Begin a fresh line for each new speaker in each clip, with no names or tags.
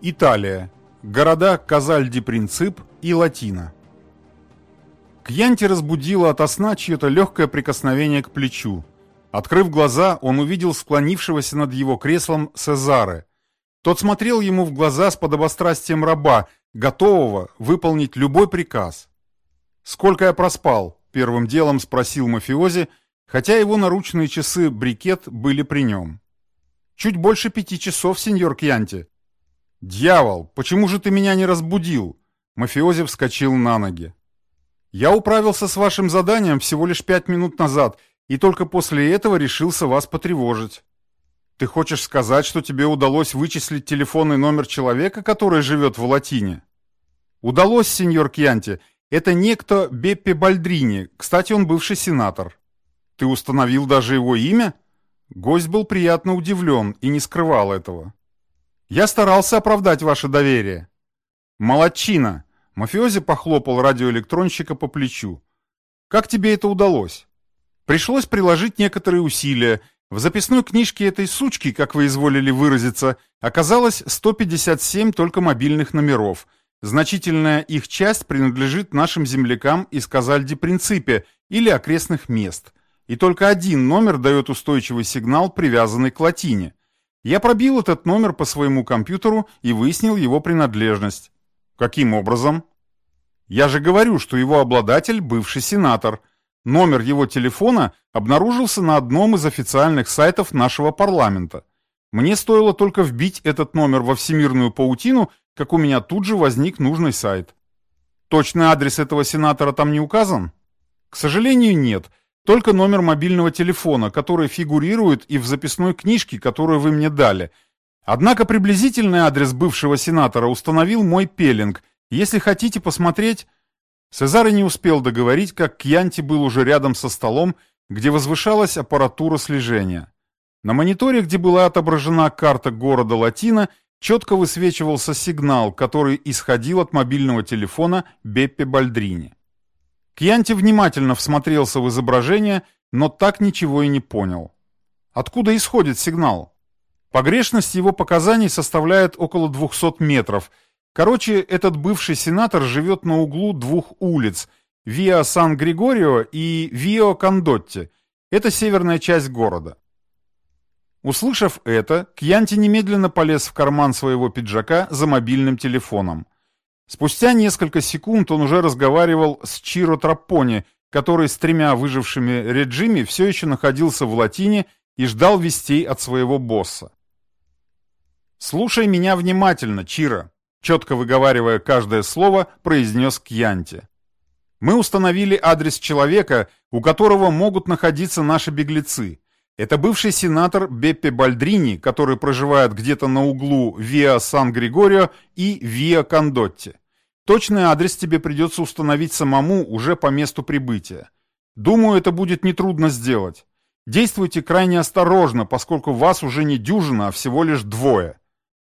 Италия. Города Казальди-Принцип и Латина. Кьянти разбудило ото сна чье-то легкое прикосновение к плечу. Открыв глаза, он увидел склонившегося над его креслом Сезаре. Тот смотрел ему в глаза с подобострастием раба, готового выполнить любой приказ. «Сколько я проспал?» — первым делом спросил мафиози, хотя его наручные часы брикет были при нем. «Чуть больше пяти часов, сеньор Кьянти», «Дьявол, почему же ты меня не разбудил?» Мафиози вскочил на ноги. «Я управился с вашим заданием всего лишь пять минут назад, и только после этого решился вас потревожить. Ты хочешь сказать, что тебе удалось вычислить телефонный номер человека, который живет в Латине?» «Удалось, сеньор Кьянти. Это некто Беппи Бальдрини. Кстати, он бывший сенатор». «Ты установил даже его имя?» Гость был приятно удивлен и не скрывал этого. Я старался оправдать ваше доверие. Молодчина. Мафиози похлопал радиоэлектронщика по плечу. Как тебе это удалось? Пришлось приложить некоторые усилия. В записной книжке этой сучки, как вы изволили выразиться, оказалось 157 только мобильных номеров. Значительная их часть принадлежит нашим землякам из Казальди-Принципе или окрестных мест. И только один номер дает устойчивый сигнал, привязанный к латине. Я пробил этот номер по своему компьютеру и выяснил его принадлежность. Каким образом? Я же говорю, что его обладатель – бывший сенатор. Номер его телефона обнаружился на одном из официальных сайтов нашего парламента. Мне стоило только вбить этот номер во всемирную паутину, как у меня тут же возник нужный сайт. Точный адрес этого сенатора там не указан? К сожалению, нет. Только номер мобильного телефона, который фигурирует и в записной книжке, которую вы мне дали. Однако приблизительный адрес бывшего сенатора установил мой пелинг. Если хотите посмотреть... Сезаре не успел договорить, как Кьянти был уже рядом со столом, где возвышалась аппаратура слежения. На мониторе, где была отображена карта города Латина, четко высвечивался сигнал, который исходил от мобильного телефона Беппе Бальдрини. Кьянти внимательно всмотрелся в изображение, но так ничего и не понял. Откуда исходит сигнал? Погрешность его показаний составляет около 200 метров. Короче, этот бывший сенатор живет на углу двух улиц – Виа Сан-Григорио и Вио Кондотти. Это северная часть города. Услышав это, Кьянти немедленно полез в карман своего пиджака за мобильным телефоном – Спустя несколько секунд он уже разговаривал с Чиро Трапони, который с тремя выжившими Реджими все еще находился в латине и ждал вестей от своего босса. «Слушай меня внимательно, Чиро», — четко выговаривая каждое слово, произнес Кьянти. «Мы установили адрес человека, у которого могут находиться наши беглецы. Это бывший сенатор Беппе Бальдрини, который проживает где-то на углу Виа Сан-Григорио и Виа Кондотти. Точный адрес тебе придется установить самому уже по месту прибытия. Думаю, это будет нетрудно сделать. Действуйте крайне осторожно, поскольку вас уже не дюжина, а всего лишь двое.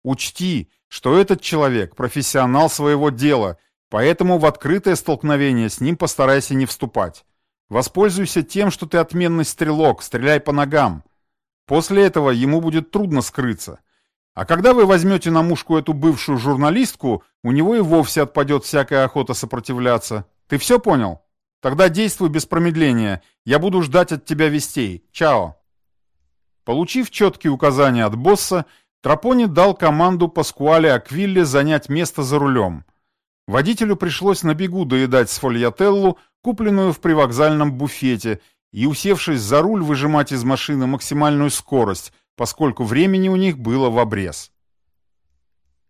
Учти, что этот человек – профессионал своего дела, поэтому в открытое столкновение с ним постарайся не вступать. Воспользуйся тем, что ты отменный стрелок, стреляй по ногам. После этого ему будет трудно скрыться. А когда вы возьмете на мушку эту бывшую журналистку, у него и вовсе отпадет всякая охота сопротивляться. Ты все понял? Тогда действуй без промедления. Я буду ждать от тебя вестей. Чао. Получив четкие указания от босса, Трапони дал команду Паскуале Аквилле занять место за рулем. Водителю пришлось на бегу доедать сфольятеллу, купленную в привокзальном буфете, и, усевшись за руль, выжимать из машины максимальную скорость, поскольку времени у них было в обрез.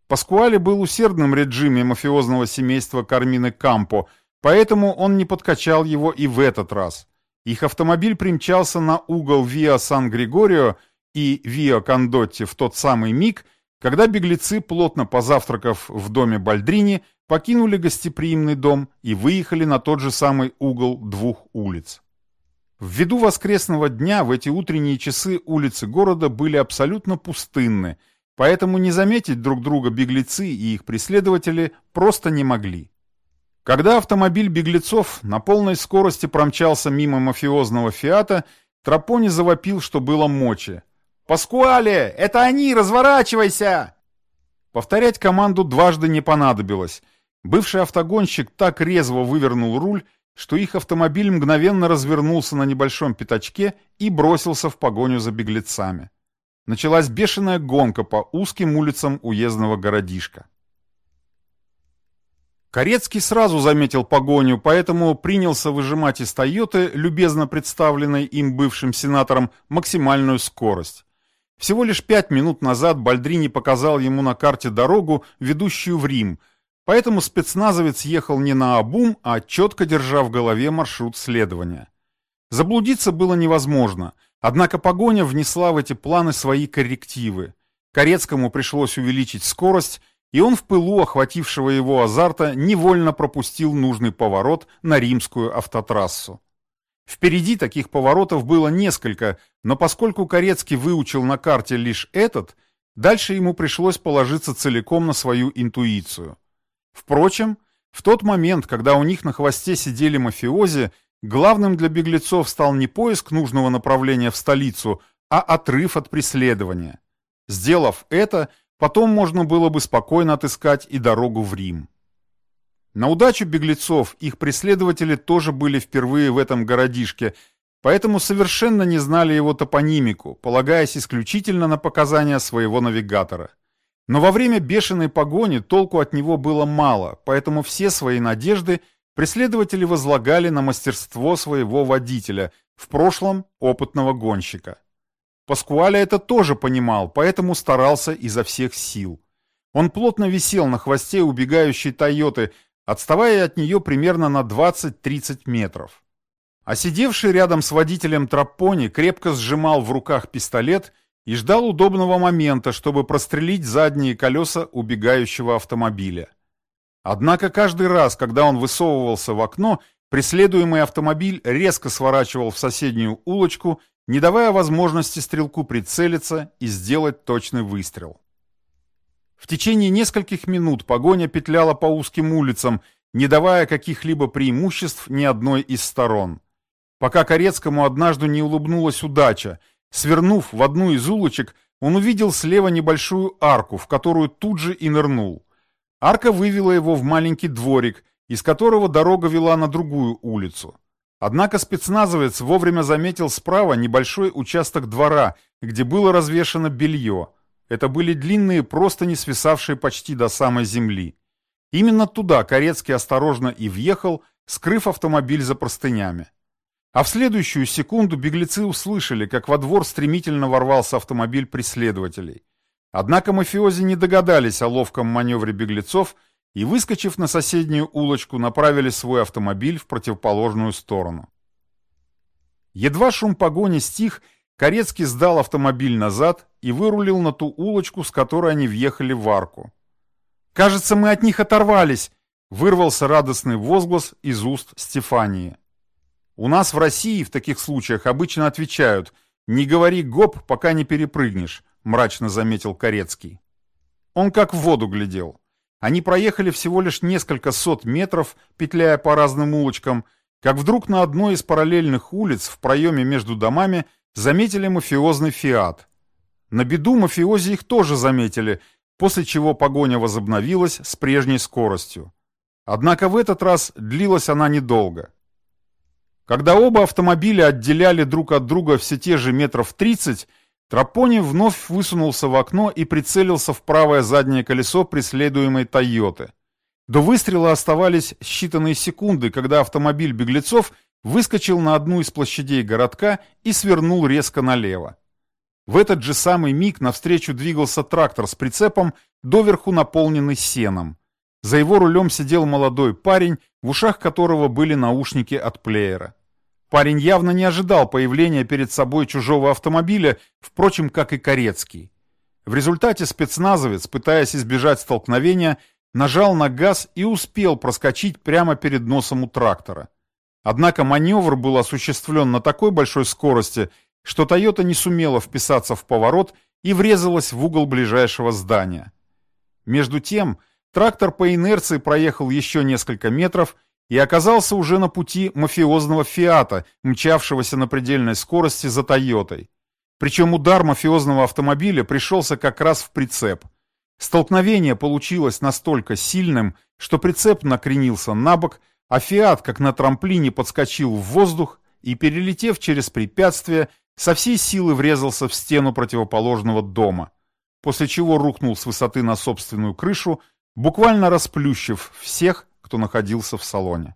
Паскуале был усердным реджиме мафиозного семейства Кармины Кампо, поэтому он не подкачал его и в этот раз. Их автомобиль примчался на угол Виа Сан-Григорио и Виа Кондотти в тот самый миг, когда беглецы, плотно позавтракав в доме Бальдрини, покинули гостеприимный дом и выехали на тот же самый угол двух улиц. Ввиду воскресного дня в эти утренние часы улицы города были абсолютно пустынны, поэтому не заметить друг друга беглецы и их преследователи просто не могли. Когда автомобиль беглецов на полной скорости промчался мимо мафиозного «Фиата», Трапони завопил, что было мочи. «Паскуале! Это они! Разворачивайся!» Повторять команду дважды не понадобилось. Бывший автогонщик так резво вывернул руль, что их автомобиль мгновенно развернулся на небольшом пятачке и бросился в погоню за беглецами. Началась бешеная гонка по узким улицам уездного городишка. Корецкий сразу заметил погоню, поэтому принялся выжимать из «Тойоты», любезно представленной им бывшим сенатором, максимальную скорость. Всего лишь пять минут назад Бальдрини показал ему на карте дорогу, ведущую в Рим, поэтому спецназовец ехал не на обум, а четко держа в голове маршрут следования. Заблудиться было невозможно, однако погоня внесла в эти планы свои коррективы. Корецкому пришлось увеличить скорость, и он в пылу охватившего его азарта невольно пропустил нужный поворот на римскую автотрассу. Впереди таких поворотов было несколько, но поскольку Корецкий выучил на карте лишь этот, дальше ему пришлось положиться целиком на свою интуицию. Впрочем, в тот момент, когда у них на хвосте сидели мафиози, главным для беглецов стал не поиск нужного направления в столицу, а отрыв от преследования. Сделав это, Потом можно было бы спокойно отыскать и дорогу в Рим. На удачу беглецов их преследователи тоже были впервые в этом городишке, поэтому совершенно не знали его топонимику, полагаясь исключительно на показания своего навигатора. Но во время бешеной погони толку от него было мало, поэтому все свои надежды преследователи возлагали на мастерство своего водителя, в прошлом опытного гонщика. Паскуаля это тоже понимал, поэтому старался изо всех сил. Он плотно висел на хвосте убегающей «Тойоты», отставая от нее примерно на 20-30 метров. А сидевший рядом с водителем Траппони крепко сжимал в руках пистолет и ждал удобного момента, чтобы прострелить задние колеса убегающего автомобиля. Однако каждый раз, когда он высовывался в окно, преследуемый автомобиль резко сворачивал в соседнюю улочку не давая возможности стрелку прицелиться и сделать точный выстрел. В течение нескольких минут погоня петляла по узким улицам, не давая каких-либо преимуществ ни одной из сторон. Пока Корецкому однажды не улыбнулась удача, свернув в одну из улочек, он увидел слева небольшую арку, в которую тут же и нырнул. Арка вывела его в маленький дворик, из которого дорога вела на другую улицу. Однако спецназовец вовремя заметил справа небольшой участок двора, где было развешано белье. Это были длинные простыни, свисавшие почти до самой земли. Именно туда Корецкий осторожно и въехал, скрыв автомобиль за простынями. А в следующую секунду беглецы услышали, как во двор стремительно ворвался автомобиль преследователей. Однако мафиози не догадались о ловком маневре беглецов и, выскочив на соседнюю улочку, направили свой автомобиль в противоположную сторону. Едва шум погони стих, Корецкий сдал автомобиль назад и вырулил на ту улочку, с которой они въехали в арку. «Кажется, мы от них оторвались!» — вырвался радостный возглас из уст Стефании. «У нас в России в таких случаях обычно отвечают «Не говори гоп, пока не перепрыгнешь», — мрачно заметил Корецкий. Он как в воду глядел. Они проехали всего лишь несколько сот метров, петляя по разным улочкам, как вдруг на одной из параллельных улиц в проеме между домами заметили мафиозный «Фиат». На беду мафиози их тоже заметили, после чего погоня возобновилась с прежней скоростью. Однако в этот раз длилась она недолго. Когда оба автомобиля отделяли друг от друга все те же метров тридцать, Трапони вновь высунулся в окно и прицелился в правое заднее колесо преследуемой «Тойоты». До выстрела оставались считанные секунды, когда автомобиль беглецов выскочил на одну из площадей городка и свернул резко налево. В этот же самый миг навстречу двигался трактор с прицепом, доверху наполненный сеном. За его рулем сидел молодой парень, в ушах которого были наушники от плеера. Парень явно не ожидал появления перед собой чужого автомобиля, впрочем, как и Корецкий. В результате спецназовец, пытаясь избежать столкновения, нажал на газ и успел проскочить прямо перед носом у трактора. Однако маневр был осуществлен на такой большой скорости, что «Тойота» не сумела вписаться в поворот и врезалась в угол ближайшего здания. Между тем, трактор по инерции проехал еще несколько метров и оказался уже на пути мафиозного «Фиата», мчавшегося на предельной скорости за «Тойотой». Причем удар мафиозного автомобиля пришелся как раз в прицеп. Столкновение получилось настолько сильным, что прицеп накренился на бок, а «Фиат», как на трамплине, подскочил в воздух и, перелетев через препятствие, со всей силы врезался в стену противоположного дома, после чего рухнул с высоты на собственную крышу, буквально расплющив всех, кто находился в салоне.